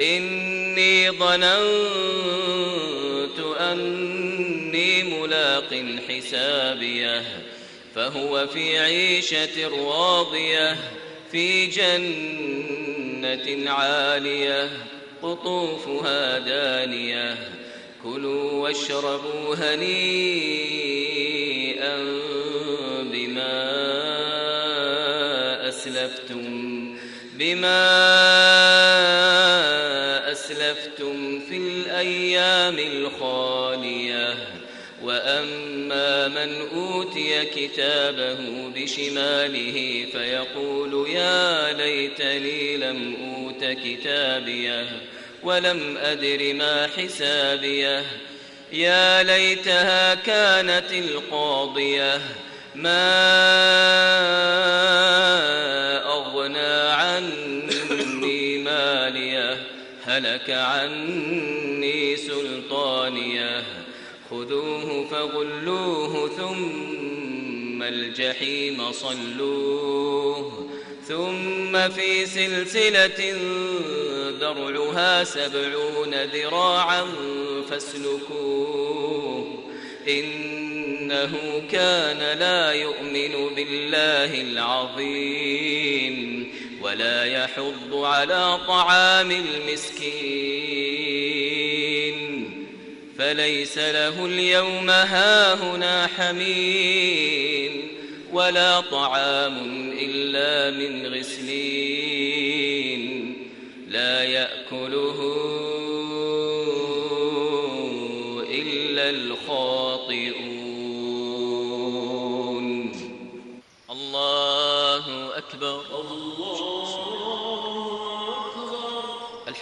إني ظننت أني ملاق حسابيه. فهو في عيشة راضية في جنة عالية قطوفها دانية. كلوا واشربوا هنيئا بما أسلفتم بما أسلفتم في الأيام الخالية. وأما من أوتي كتابه بشماله فيقول يا ليتني لم أوت كتابيه ولم أدر ما حسابيه. يا ليتها كانت القاضية. ما أغنى عني هلك عني سلطانيه خذوه فغلوه ثم الجحيم صلوه ثم في سلسلة ذرعها سبعون ذراعا فاسلكوه إنه كان لا يؤمن بالله العظيم ولا يحض على طعام المسكين. فليس له اليوم هاهنا حميم ولا طعام إلا من غسلين. لا يأكله إلا الخاطئون.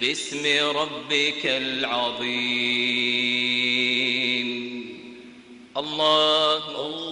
باسم ربك العظيم. الله الله